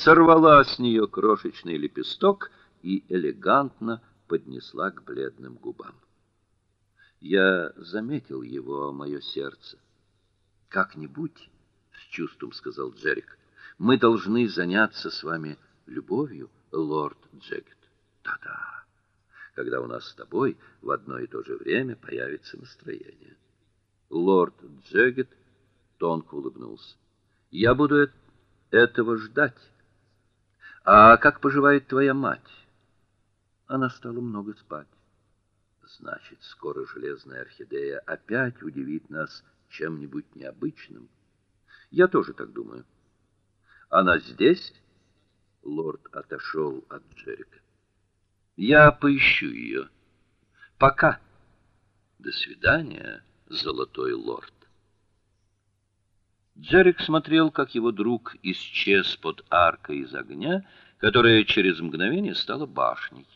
сорвала с нее крошечный лепесток и элегантно поднесла к бледным губам. Я заметил его, мое сердце. Как-нибудь, с чувством сказал Джерик. Мы должны заняться с вами любовью, лорд Джегет. Да-да. Когда у нас с тобой в одно и то же время появится настроение. Лорд Джегет тонко улыбнулся. Я буду этого ждать. А как поживает твоя мать? Она стала много спать. Значит, скоро железная орхидея опять удивит нас чем-нибудь необычным. Я тоже так думаю. Она здесь? Лорд отошел от Джерика. Я поищу ее. Пока. До свидания, золотой лорд. Джерик смотрел, как его друг исчез под аркой из огня, которая через мгновение стала башней.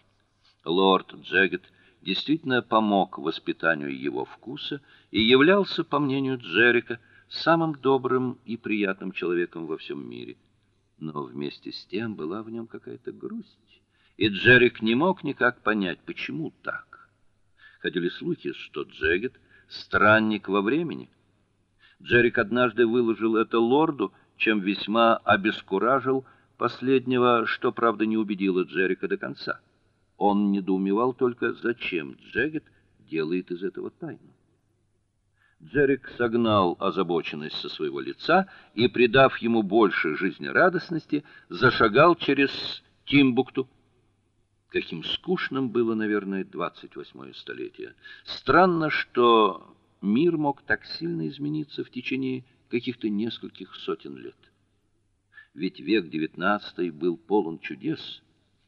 Лорд Джегет действительно помог воспитанию его вкуса и являлся, по мнению Джерика, самым добрым и приятным человеком во всем мире. Но вместе с тем была в нем какая-то грусть, и Джерик не мог никак понять, почему так. Ходили слухи, что Джегет странник во времени. Джерик однажды выложил это лорду, чем весьма обескуражил последнего, что правда не убедило Джерика до конца. Он недоумевал только, зачем Джегет делает из этого тайну. Джерик согнал озабоченность со своего лица и, придав ему больше жизнерадостности, зашагал через Тимбукту. Каким скучным было, наверное, двадцать восьмое столетие. Странно, что мир мог так сильно измениться в течение каких-то нескольких сотен лет. Ведь век девятнадцатый был полон чудес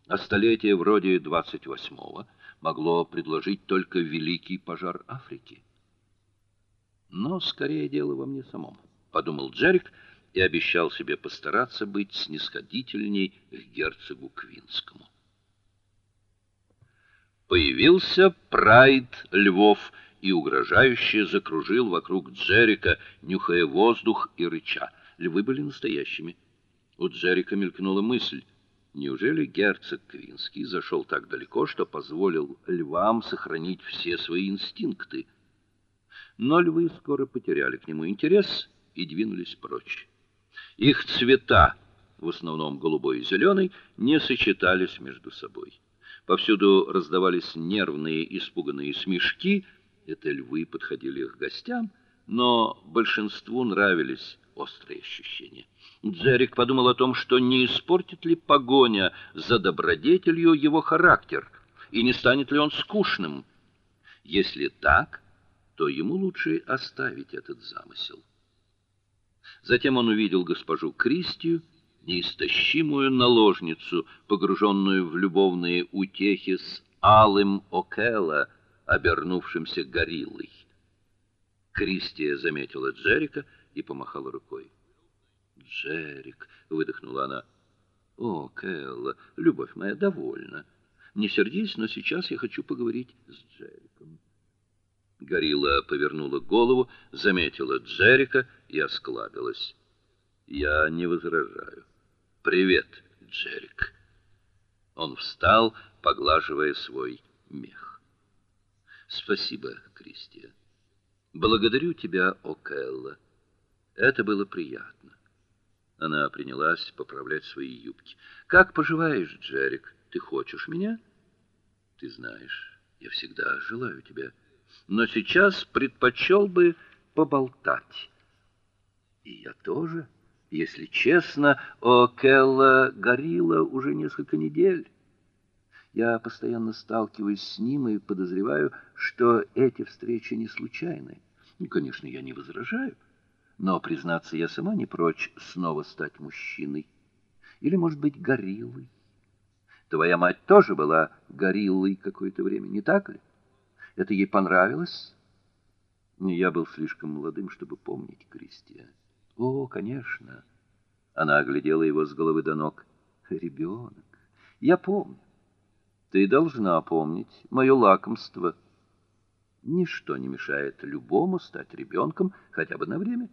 а столетие вроде 28-го могло предложить только великий пожар Африки. Но скорее дело во мне самом, подумал Джерик и обещал себе постараться быть снисходительней к герцогу Квинскому. Появился прайд львов и угрожающе закружил вокруг Джерика, нюхая воздух и рыча. Львы были настоящими. У Джерика мелькнула мысль: Неужели герцог Квинский зашел так далеко, что позволил львам сохранить все свои инстинкты? Но львы скоро потеряли к нему интерес и двинулись прочь. Их цвета, в основном голубой и зеленый, не сочетались между собой. Повсюду раздавались нервные, испуганные смешки. Это львы подходили к гостям, но большинству нравились острые ощущения. Джерик подумал о том, что не испортит ли погоня за добродетелью его характер, и не станет ли он скучным. Если так, то ему лучше оставить этот замысел. Затем он увидел госпожу Кристию, неистощимую наложницу, погруженную в любовные утехи с алым Окела, обернувшимся гориллой. Кристия заметила Джерика и помахала рукой. Джерик, выдохнула она. О, Кэлла, любовь моя, довольна. Не сердись, но сейчас я хочу поговорить с Джериком. Горилла повернула голову, заметила Джерика и осклабилась. Я не возражаю. Привет, Джерик. Он встал, поглаживая свой мех. Спасибо, Кристия. Благодарю тебя, Окелла. Это было приятно. Она принялась поправлять свои юбки. Как поживаешь, Джерик? Ты хочешь меня? Ты знаешь, я всегда желаю тебя, но сейчас предпочел бы поболтать. И я тоже, если честно, о Келла горила уже несколько недель. Я постоянно сталкиваюсь с ним и подозреваю, что эти встречи не случайны. Ну, конечно, я не возражаю. Но, признаться, я сама не прочь снова стать мужчиной. Или, может быть, гориллой. Твоя мать тоже была гориллой какое-то время, не так ли? Это ей понравилось? Я был слишком молодым, чтобы помнить Кристия. О, конечно. Она оглядела его с головы до ног. Ребенок. Я помню. Ты должна помнить мое лакомство. Ничто не мешает любому стать ребенком хотя бы на время.